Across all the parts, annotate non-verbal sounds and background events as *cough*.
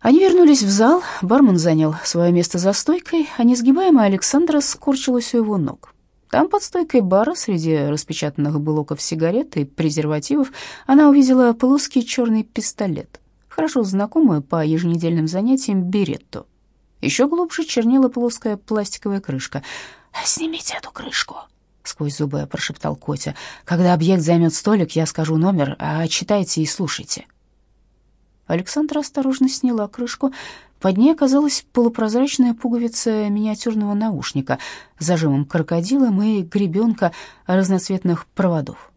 Они вернулись в зал, бармен занял свое место за стойкой, а несгибаемая Александра скорчилась у его ног. Там под стойкой бара среди распечатанных блоков сигарет и презервативов она увидела плоский черный пистолет, хорошо знакомую по еженедельным занятиям беретту. Еще глубже чернела плоская пластиковая крышка. «Снимите эту крышку», — сквозь зубы прошептал Котя. «Когда объект займет столик, я скажу номер, а читайте и слушайте». Александра осторожно сняла крышку. Под ней оказалась полупрозрачная пуговица миниатюрного наушника с зажимом крокодилом и гребенка разноцветных проводов.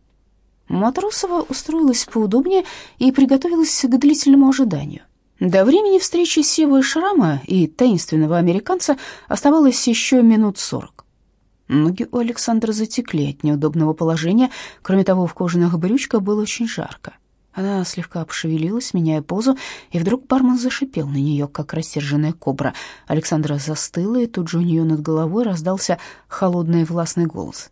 Матросова устроилась поудобнее и приготовилась к длительному ожиданию. До времени встречи Севы Шрама и таинственного американца оставалось еще минут сорок. Ноги у Александра затекли от неудобного положения, кроме того, в кожаных брючках было очень жарко. Она слегка пошевелилась, меняя позу, и вдруг бармен зашипел на нее, как рассерженная кобра. Александра застыла, и тут же у нее над головой раздался холодный властный голос.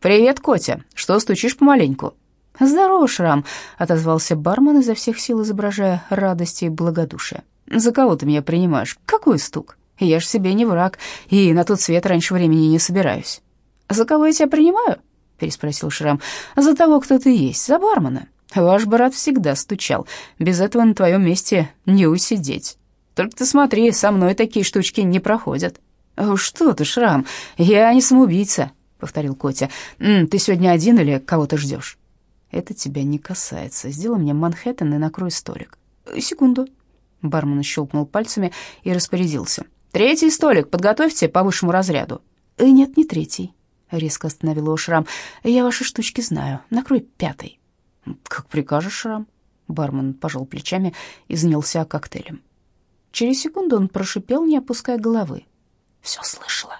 «Привет, Котя! Что стучишь помаленьку?» «Здорово, Шрам!» — отозвался бармен, изо всех сил изображая радость и благодушие. «За кого ты меня принимаешь? Какой стук? Я ж себе не враг, и на тот свет раньше времени не собираюсь». «За кого я тебя принимаю?» — переспросил Шрам. «За того, кто ты есть, за бармена. Ваш брат всегда стучал. Без этого на твоем месте не усидеть. Только ты смотри, со мной такие штучки не проходят». «Что ты, Шрам, я не самоубийца», — повторил Котя. «Ты сегодня один или кого-то ждешь?» «Это тебя не касается. Сделай мне Манхэттен и накрой столик». «Секунду». Бармен щелкнул пальцами и распорядился. «Третий столик подготовьте по высшему разряду». «Нет, не третий», — резко остановил его Шрам. «Я ваши штучки знаю. Накрой пятый». «Как прикажешь, Шрам». Бармен пожал плечами и занялся коктейлем. Через секунду он прошипел, не опуская головы. «Все слышала».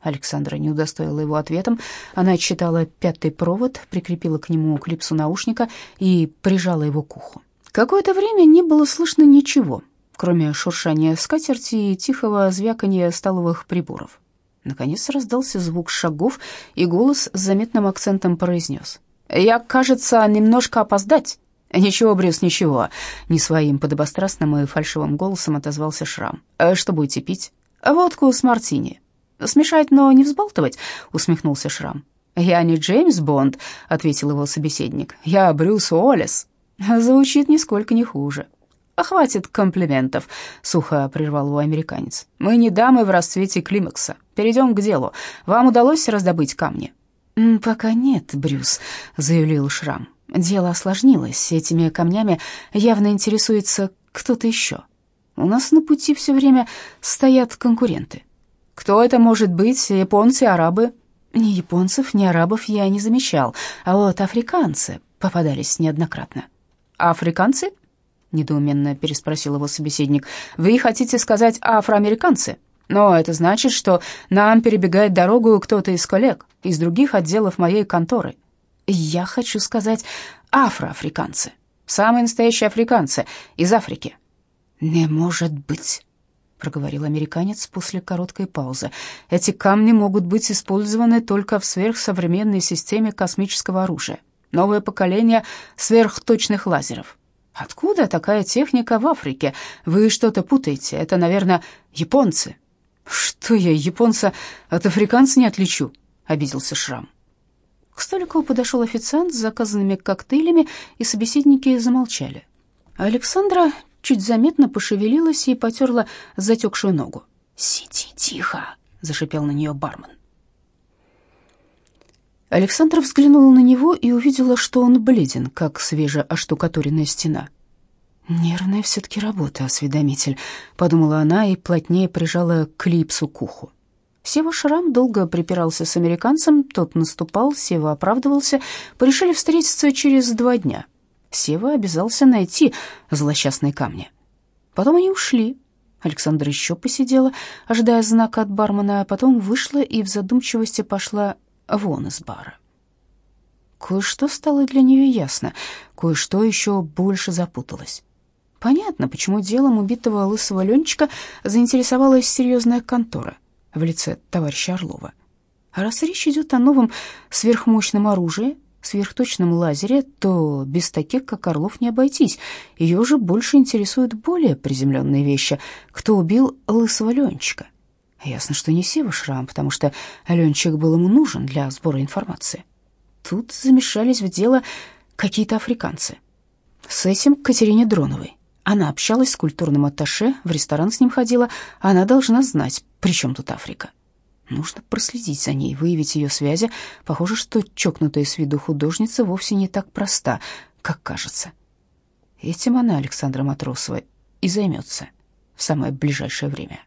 Александра не удостоила его ответом. Она отсчитала пятый провод, прикрепила к нему клипсу наушника и прижала его к уху. Какое-то время не было слышно ничего, кроме шуршания скатерти и тихого звякания столовых приборов. Наконец раздался звук шагов, и голос с заметным акцентом произнес. «Я, кажется, немножко опоздать». «Ничего, Брюс, ничего», — не своим подобострастным и фальшивым голосом отозвался Шрам. «Э, «Что будете пить?» «Водку с мартини». «Смешать, но не взбалтывать», — усмехнулся Шрам. «Я не Джеймс Бонд», — ответил его собеседник. «Я Брюс Уоллес». «Звучит нисколько не хуже». «Хватит комплиментов», — сухо прервал его американец. «Мы не дамы в расцвете климакса. Перейдем к делу. Вам удалось раздобыть камни?» «Пока нет, Брюс», — заявил Шрам. «Дело осложнилось. Этими камнями явно интересуется кто-то еще. У нас на пути все время стоят конкуренты». «Кто это может быть? Японцы, арабы?» «Ни японцев, ни арабов я не замечал, а вот африканцы попадались неоднократно». «Африканцы?» — недоуменно переспросил его собеседник. «Вы хотите сказать афроамериканцы?» Но это значит, что нам перебегает дорогу кто-то из коллег, из других отделов моей конторы. Я хочу сказать афроафриканцы. Самые настоящие африканцы из Африки. Не может быть, проговорил американец после короткой паузы. Эти камни могут быть использованы только в сверхсовременной системе космического оружия. Новое поколение сверхточных лазеров. Откуда такая техника в Африке? Вы что-то путаете. Это, наверное, японцы. «Что я, японца от африканца не отличу?» — обиделся Шрам. К столику подошел официант с заказанными коктейлями, и собеседники замолчали. Александра чуть заметно пошевелилась и потерла затекшую ногу. «Сиди тихо!» — зашипел на нее бармен. Александра взглянула на него и увидела, что он бледен, как свежеоштукатуренная стена. «Нервная все-таки работа, осведомитель», — подумала она и плотнее прижала клипсу к уху. Сева Шрам долго припирался с американцем, тот наступал, Сева оправдывался, порешили встретиться через два дня. Сева обязался найти злосчастные камни. Потом они ушли. Александра еще посидела, ожидая знака от бармена, а потом вышла и в задумчивости пошла вон из бара. Кое-что стало для нее ясно, кое-что еще больше запуталось. Понятно, почему делом убитого лысого Ленчика заинтересовалась серьезная контора в лице товарища Орлова. А раз речь идет о новом сверхмощном оружии, сверхточном лазере, то без таких, как Орлов, не обойтись. Ее же больше интересуют более приземленные вещи. Кто убил лысого Ленчика? Ясно, что не Сева Шрам, потому что Ленчик был ему нужен для сбора информации. Тут замешались в дело какие-то африканцы. С этим Катерине Дроновой. Она общалась с культурным атташе, в ресторан с ним ходила. Она должна знать, при чем тут Африка. Нужно проследить за ней, выявить ее связи. Похоже, что чокнутая с виду художница вовсе не так проста, как кажется. Этим она, Александра Матросова, и займется в самое ближайшее время.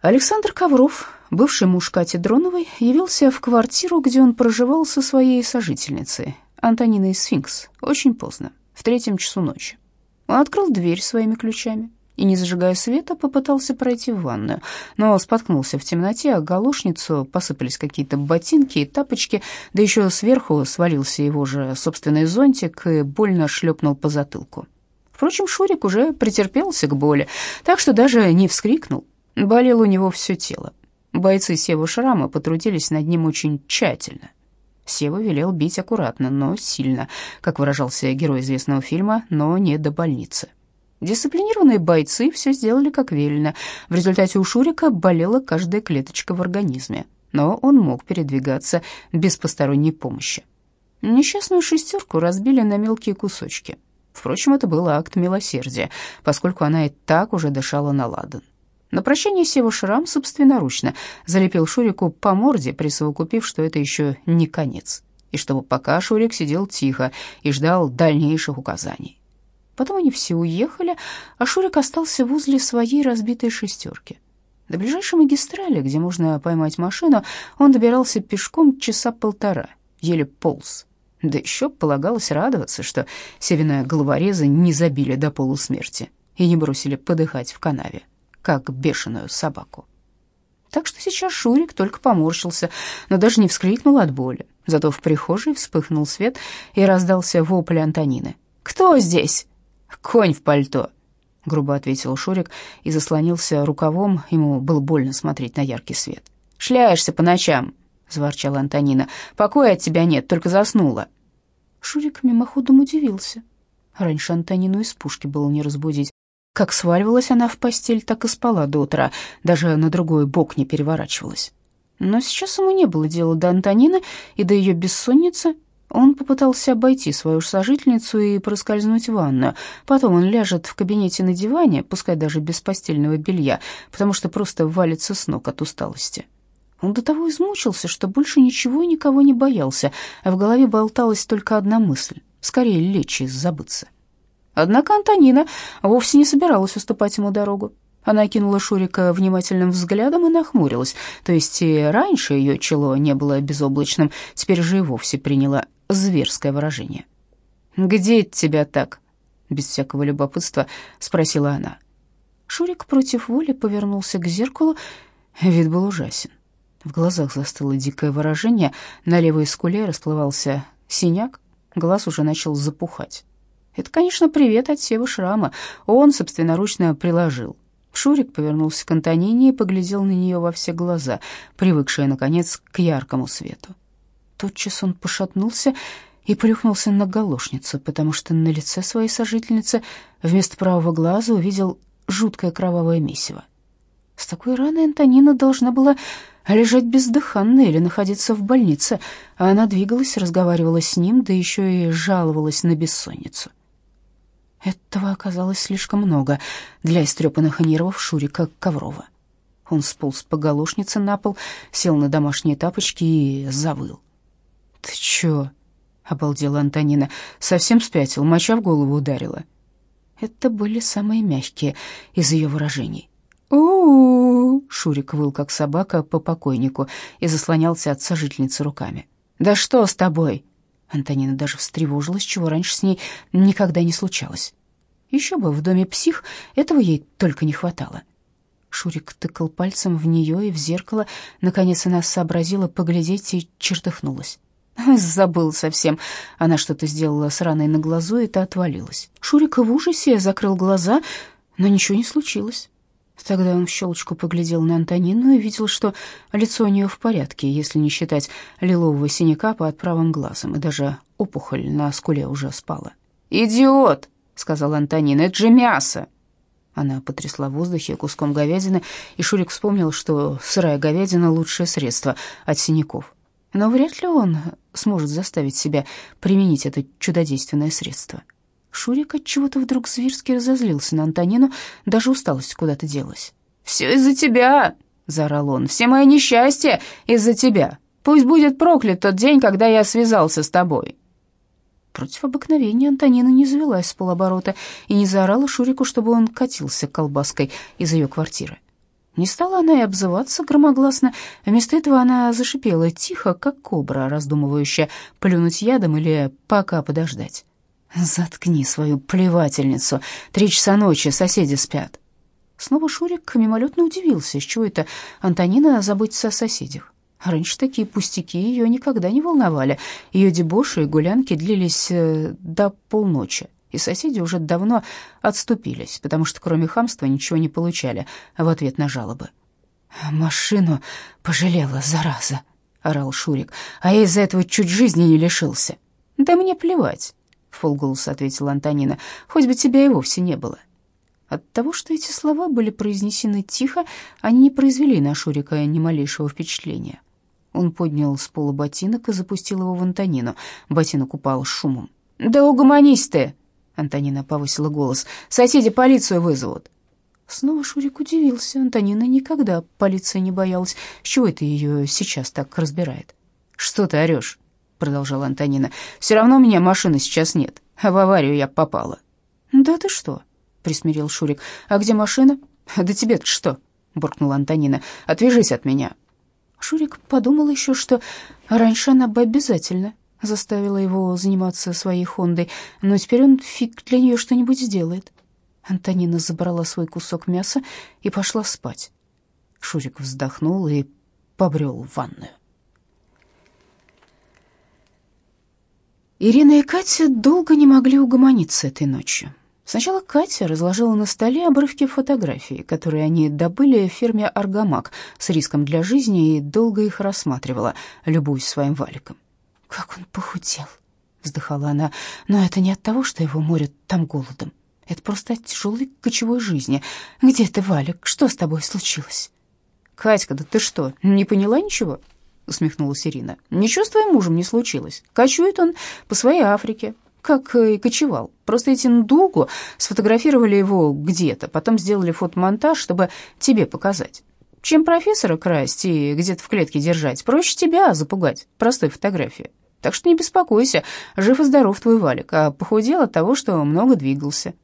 Александр Ковров, бывший муж Кати Дроновой, явился в квартиру, где он проживал со своей сожительницей, Антониной Сфинкс, очень поздно, в третьем часу ночи. Он открыл дверь своими ключами и, не зажигая света, попытался пройти в ванную, но споткнулся в темноте, а галошницу посыпались какие-то ботинки и тапочки, да еще сверху свалился его же собственный зонтик и больно шлепнул по затылку. Впрочем, Шурик уже претерпелся к боли, так что даже не вскрикнул. Болело у него все тело. Бойцы Сева Шрама потрудились над ним очень тщательно. Сева велел бить аккуратно, но сильно, как выражался герой известного фильма, но не до больницы. Дисциплинированные бойцы все сделали как велено. В результате у Шурика болела каждая клеточка в организме, но он мог передвигаться без посторонней помощи. Несчастную шестерку разбили на мелкие кусочки. Впрочем, это был акт милосердия, поскольку она и так уже дышала на ладан. На прощание Сева Шрам собственноручно залепил Шурику по морде, присовокупив, что это еще не конец, и чтобы пока Шурик сидел тихо и ждал дальнейших указаний. Потом они все уехали, а Шурик остался возле своей разбитой шестерки. До ближайшей магистрали, где можно поймать машину, он добирался пешком часа полтора, еле полз. Да еще полагалось радоваться, что Севина головорезы не забили до полусмерти и не бросили подыхать в канаве, как бешеную собаку. Так что сейчас Шурик только поморщился, но даже не вскрикнул от боли. Зато в прихожей вспыхнул свет и раздался вопль Антонины. «Кто здесь?» «Конь в пальто», — грубо ответил Шурик и заслонился рукавом, ему было больно смотреть на яркий свет. «Шляешься по ночам», — заворчала Антонина. «Покоя от тебя нет, только заснула». Шурик мимоходом удивился. Раньше Антонину из пушки было не разбудить. Как сваливалась она в постель, так и спала до утра, даже на другой бок не переворачивалась. Но сейчас ему не было дела до Антонины и до ее бессонницы, он попытался обойти свою сожительницу и проскользнуть в ванную. Потом он ляжет в кабинете на диване, пускай даже без постельного белья, потому что просто валится с ног от усталости. Он до того измучился, что больше ничего и никого не боялся, а в голове болталась только одна мысль — скорее лечь и забыться. Однако Антонина вовсе не собиралась уступать ему дорогу. Она кинула Шурика внимательным взглядом и нахмурилась. То есть и раньше ее чело не было безоблачным, теперь же и вовсе приняло зверское выражение. «Где тебя так?» — без всякого любопытства спросила она. Шурик против воли повернулся к зеркалу. Вид был ужасен. В глазах застыло дикое выражение, на левой скуле расплывался синяк, глаз уже начал запухать. Это, конечно, привет от Сева Шрама. Он собственноручно приложил. Шурик повернулся к Антонине и поглядел на нее во все глаза, привыкшая, наконец, к яркому свету. Тотчас он пошатнулся и плюхнулся на галошницу, потому что на лице своей сожительницы вместо правого глаза увидел жуткое кровавое месиво. С такой раной Антонина должна была лежать бездыханной или находиться в больнице, а она двигалась, разговаривала с ним, да еще и жаловалась на бессонницу. Этого оказалось слишком много для истрепанных нервов Шурика Коврова. Он сполз по галошнице на пол, сел на домашние тапочки и завыл. «Ты чё?» — обалдела Антонина. «Совсем спятил, моча в голову ударила». Это были самые мягкие из ее выражений. у, Шурик выл, как собака, по покойнику и заслонялся от сожительницы руками. «Да что с тобой?» Антонина даже встревожилась, чего раньше с ней никогда не случалось. Еще бы, в доме псих, этого ей только не хватало. Шурик тыкал пальцем в нее и в зеркало. Наконец она сообразила поглядеть и чертыхнулась. *laughs* Забыл совсем. Она что-то сделала с раной на глазу, и та отвалилась. Шурик в ужасе закрыл глаза, но ничего не случилось. Тогда он в щелочку поглядел на Антонину и видел, что лицо у нее в порядке, если не считать лилового синяка под правым глазом, и даже опухоль на скуле уже спала. «Идиот!» — сказала Антонина. «Это же мясо!» Она потрясла в воздухе куском говядины, и Шурик вспомнил, что сырая говядина — лучшее средство от синяков. Но вряд ли он сможет заставить себя применить это чудодейственное средство. Шурик от чего-то вдруг зверски разозлился на Антонину, даже усталость куда-то делась. «Все из-за тебя!» — заорал он. «Все мои несчастья из-за тебя! Пусть будет проклят тот день, когда я связался с тобой!» Против обыкновения Антонина не завелась с полоборота и не заорала Шурику, чтобы он катился колбаской из ее квартиры. Не стала она и обзываться громогласно, вместо этого она зашипела тихо, как кобра, раздумывающая плюнуть ядом или пока подождать. «Заткни свою плевательницу. Три часа ночи, соседи спят». Снова Шурик мимолетно удивился, чего это Антонина заботится о соседях. Раньше такие пустяки ее никогда не волновали. Ее дебоши и гулянки длились э, до полночи, и соседи уже давно отступились, потому что кроме хамства ничего не получали в ответ на жалобы. «Машину пожалела, зараза!» — орал Шурик. «А я из-за этого чуть жизни не лишился». «Да мне плевать в полголоса ответила Антонина. Хоть бы тебя и вовсе не было. От того, что эти слова были произнесены тихо, они не произвели на Шурика ни малейшего впечатления. Он поднял с пола ботинок и запустил его в Антонину. Ботинок упал с шумом. «Да угомонись ты!» Антонина повысила голос. «Соседи полицию вызовут!» Снова Шурик удивился. Антонина никогда полиции не боялась. С чего это ее сейчас так разбирает? «Что ты орешь?» — продолжала Антонина. «Все равно у меня машины сейчас нет, а в аварию я попала». «Да ты что?» — присмирил Шурик. «А где машина?» «Да тебе-то что?» — буркнула Антонина. «Отвяжись от меня». Шурик подумал еще, что раньше она бы обязательно заставила его заниматься своей Хондой, но теперь он фиг для нее что-нибудь сделает. Антонина забрала свой кусок мяса и пошла спать. Шурик вздохнул и побрел в ванную. Ирина и Катя долго не могли угомониться этой ночью. Сначала Катя разложила на столе обрывки фотографий, которые они добыли в фирме «Аргамак» с риском для жизни и долго их рассматривала, любуясь своим валиком. «Как он похудел!» — вздыхала она. «Но это не от того, что его морят там голодом. Это просто от тяжелой кочевой жизни. Где ты, Валик? Что с тобой случилось?» «Катька, да ты что, не поняла ничего?» — усмехнулась Ирина. «Ничего с твоим мужем не случилось. Кочует он по своей Африке, как и кочевал. Просто эти ндугу сфотографировали его где-то, потом сделали фотомонтаж, чтобы тебе показать. Чем профессора красть и где-то в клетке держать, проще тебя запугать простой фотографией. Так что не беспокойся, жив и здоров твой Валик, а похудел от того, что много двигался».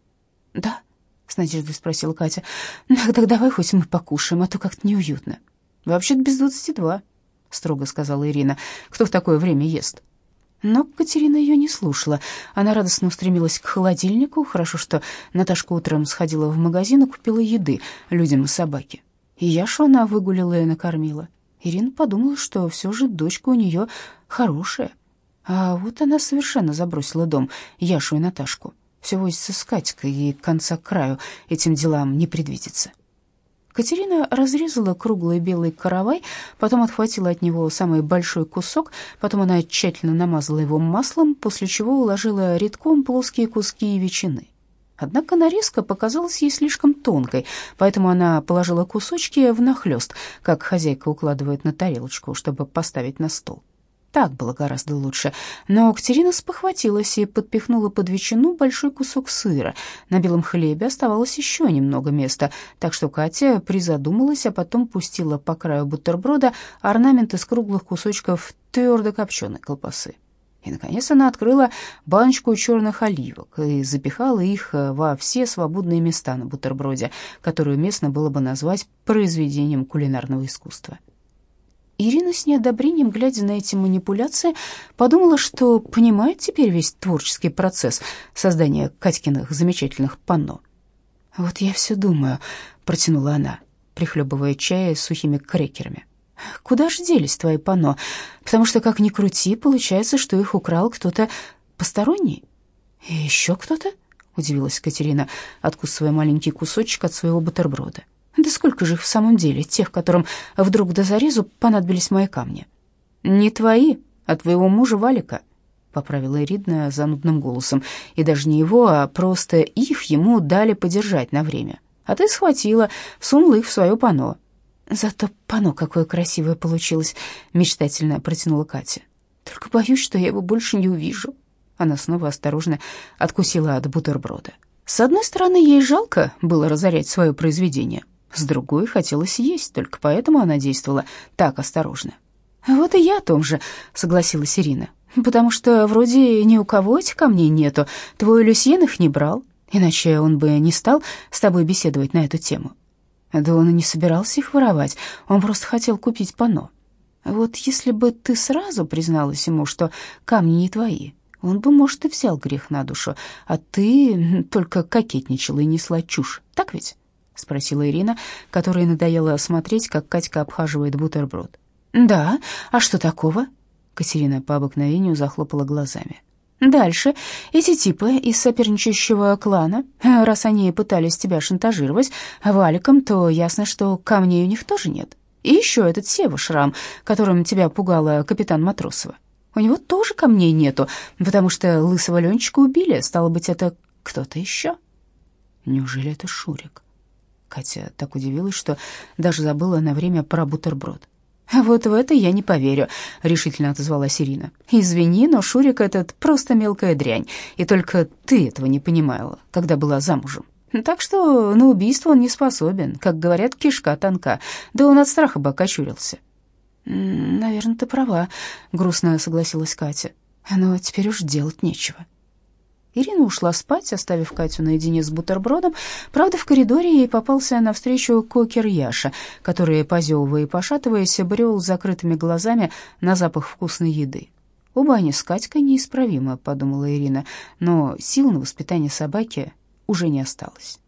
«Да?» — с надеждой спросила Катя. «Ну, так давай хоть мы покушаем, а то как-то неуютно». «Вообще-то без двадцати два» строго сказала Ирина. Кто в такое время ест? Но Катерина ее не слушала. Она радостно устремилась к холодильнику. Хорошо, что Наташка утром сходила в магазин и купила еды людям и собаке. И Яшу она выгулила и накормила. Ирина подумала, что все же дочка у нее хорошая. А вот она совершенно забросила дом, Яшу и Наташку. Все возится с Катькой, и конца к краю этим делам не предвидится. Катерина разрезала круглый белый каравай, потом отхватила от него самый большой кусок, потом она тщательно намазала его маслом, после чего уложила редком плоские куски ветчины. Однако нарезка показалась ей слишком тонкой, поэтому она положила кусочки внахлёст, как хозяйка укладывает на тарелочку, чтобы поставить на стол. Так было гораздо лучше. Но Катерина спохватилась и подпихнула под ветчину большой кусок сыра. На белом хлебе оставалось еще немного места, так что Катя призадумалась, а потом пустила по краю бутерброда орнамент из круглых кусочков твердо копченой колбасы. И, наконец, она открыла баночку черных оливок и запихала их во все свободные места на бутерброде, которые уместно было бы назвать произведением кулинарного искусства. Ирина с неодобрением, глядя на эти манипуляции, подумала, что понимает теперь весь творческий процесс создания Катькиных замечательных панно. «Вот я все думаю», — протянула она, прихлебывая чай с сухими крекерами. «Куда же делись твои панно? Потому что, как ни крути, получается, что их украл кто-то посторонний. И еще кто-то?» — удивилась Катерина, откусывая маленький кусочек от своего бутерброда. Да сколько же их в самом деле, тех, которым вдруг до зарезу понадобились мои камни? Не твои, а твоего мужа Валика, поправила Иридна занудным голосом. И даже не его, а просто их ему дали подержать на время. А ты схватила, сунула их в свое пано. Зато пано какое красивое получилось, мечтательно протянула Катя. Только боюсь, что я его больше не увижу. Она снова осторожно откусила от бутерброда. С одной стороны, ей жалко было разорять свое произведение, с другой хотелось есть, только поэтому она действовала так осторожно. «Вот и я о том же», — согласилась Ирина, «потому что вроде ни у кого этих камней нету, твой Люсьен их не брал, иначе он бы не стал с тобой беседовать на эту тему». Да он и не собирался их воровать, он просто хотел купить панно. Вот если бы ты сразу призналась ему, что камни не твои, он бы, может, и взял грех на душу, а ты только кокетничала и несла чушь, так ведь?» — спросила Ирина, которой надоело смотреть, как Катька обхаживает бутерброд. «Да, а что такого?» Катерина по обыкновению захлопала глазами. Дальше эти типы из соперничающего клана, раз они пытались тебя шантажировать валиком, то ясно, что камней у них тоже нет. И еще этот Сева Шрам, которым тебя пугала капитан Матросова. У него тоже камней нету, потому что лысого Ленчика убили, стало быть, это кто-то еще. Неужели это Шурик? Катя так удивилась, что даже забыла на время про бутерброд. «Вот в это я не поверю», — решительно отозвалась Ирина. «Извини, но Шурик этот просто мелкая дрянь, и только ты этого не понимала, когда была замужем. Так что на убийство он не способен, как говорят, кишка тонка, да он от страха бы окочурился». «Наверное, ты права», — грустно согласилась Катя. «Но теперь уж делать нечего». Ирина ушла спать, оставив Катю наедине с бутербродом. Правда, в коридоре ей попался навстречу кокер Яша, который, позевывая и пошатываясь, брел с закрытыми глазами на запах вкусной еды. «Оба они с Катькой неисправимы», — подумала Ирина, но сил на воспитание собаки уже не осталось.